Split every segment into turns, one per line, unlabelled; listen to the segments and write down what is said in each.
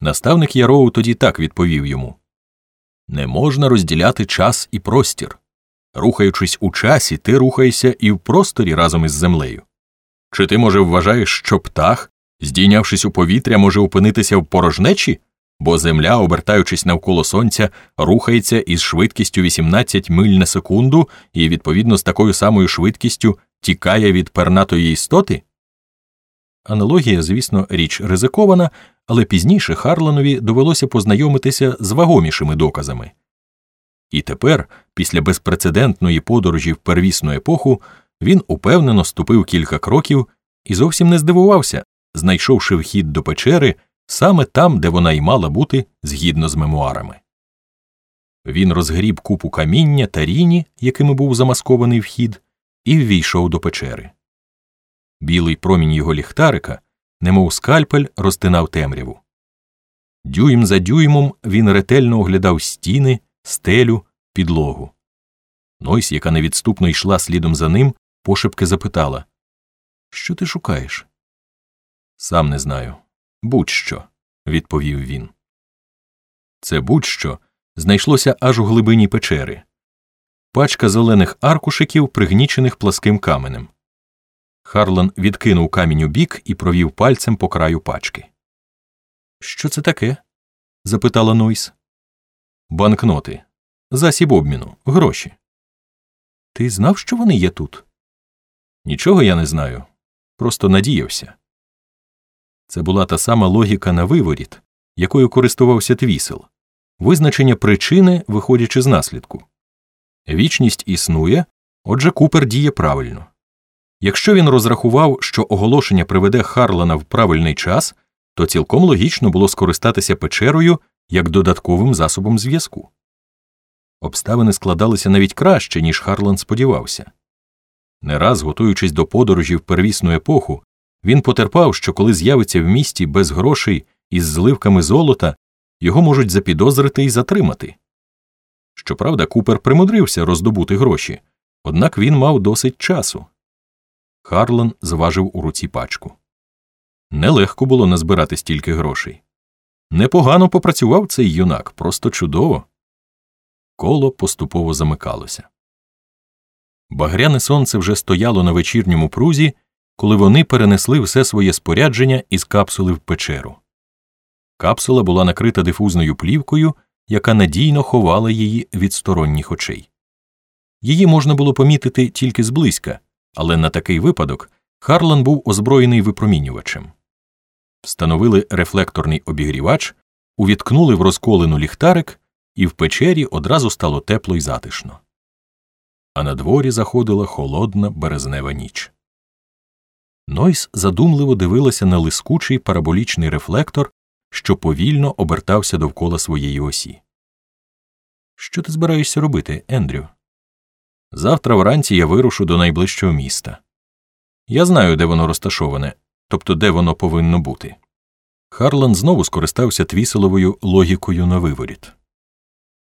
Наставник Яроу тоді так відповів йому Не можна розділяти час і простір. Рухаючись у часі, ти рухаєшся і в просторі разом із землею. Чи ти, може, вважаєш, що птах, здійнявшись у повітря, може опинитися в порожнечі, бо земля, обертаючись навколо сонця, рухається із швидкістю 18 миль на секунду і, відповідно, з такою самою швидкістю тікає від пернатої істоти? Аналогія, звісно, річ ризикована, але пізніше Харланові довелося познайомитися з вагомішими доказами. І тепер, після безпрецедентної подорожі в первісну епоху, він упевнено ступив кілька кроків і зовсім не здивувався, знайшовши вхід до печери саме там, де вона й мала бути згідно з мемуарами. Він розгріб купу каміння та ріні, якими був замаскований вхід, і ввійшов до печери. Білий промінь його ліхтарика, немов скальпель, розтинав темряву. Дюйм за дюймом він ретельно оглядав стіни, стелю, підлогу. Нойс, яка невідступно йшла слідом за ним, пошепки запитала Що ти шукаєш? Сам не знаю. Будь-що, відповів він. Це будь-що знайшлося аж у глибині печери. Пачка зелених аркушиків, пригнічених пласким каменем. Харлан відкинув камінь у бік і провів пальцем по краю пачки. Що це таке? запитала Нойс. Банкноти. Засіб обміну, гроші. Ти знав, що вони є тут? Нічого я не знаю. Просто надіявся. Це була та сама логіка на виворіт, якою користувався твісел, визначення причини, виходячи з наслідку. Вічність існує, отже, Купер діє правильно. Якщо він розрахував, що оголошення приведе Харлана в правильний час, то цілком логічно було скористатися печерою як додатковим засобом зв'язку. Обставини складалися навіть краще, ніж Харлан сподівався. Не раз, готуючись до подорожі в первісну епоху, він потерпав, що коли з'явиться в місті без грошей із зливками золота, його можуть запідозрити і затримати. Щоправда, Купер примудрився роздобути гроші, однак він мав досить часу. Харлан зважив у руці пачку. Нелегко було назбирати стільки грошей. Непогано попрацював цей юнак, просто чудово. Коло поступово замикалося. Багряне сонце вже стояло на вечірньому прузі, коли вони перенесли все своє спорядження із капсули в печеру. Капсула була накрита дифузною плівкою, яка надійно ховала її від сторонніх очей. Її можна було помітити тільки зблизька, але на такий випадок Харлан був озброєний випромінювачем. Встановили рефлекторний обігрівач, увіткнули в розколену ліхтарик, і в печері одразу стало тепло й затишно. А на дворі заходила холодна березнева ніч. Нойс задумливо дивилася на лискучий параболічний рефлектор, що повільно обертався довкола своєї осі. Що ти збираєшся робити, Ендрю? Завтра вранці я вирушу до найближчого міста. Я знаю, де воно розташоване, тобто де воно повинно бути. Харлан знову скористався твіселовою логікою на виворіт.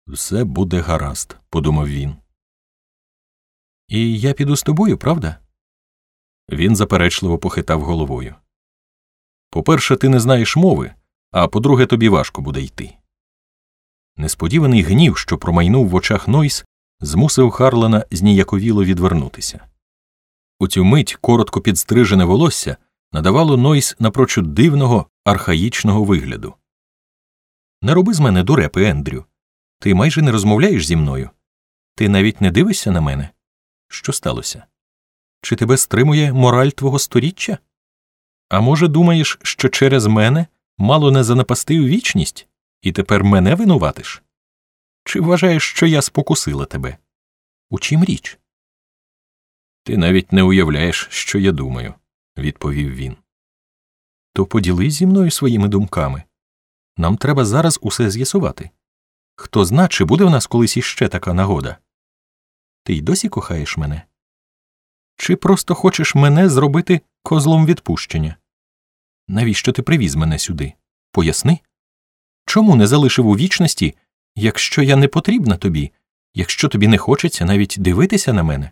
Все буде гаразд, подумав він. І я піду з тобою, правда? Він заперечливо похитав головою. По перше, ти не знаєш мови, а по друге, тобі важко буде йти. Несподіваний гнів, що промайнув в очах Нойс, змусив Харлана зніяковіло відвернутися. У цю мить коротко підстрижене волосся надавало Нойс напрочуд дивного, архаїчного вигляду. Не роби з мене дурепи, Ендрю. Ти майже не розмовляєш зі мною. Ти навіть не дивишся на мене. Що сталося? Чи тебе стримує мораль твого сторіччя? А може, думаєш, що через мене мало не занапастив вічність, і тепер мене винуватиш? Чи вважаєш, що я спокусила тебе? У чим річ? Ти навіть не уявляєш, що я думаю, відповів він. То поділись зі мною своїми думками. Нам треба зараз усе з'ясувати. Хто зна, чи буде в нас колись іще така нагода? Ти й досі кохаєш мене? Чи просто хочеш мене зробити козлом відпущення? Навіщо ти привіз мене сюди? Поясни? Чому не залишив у вічності, якщо я не потрібна тобі, якщо тобі не хочеться навіть дивитися на мене?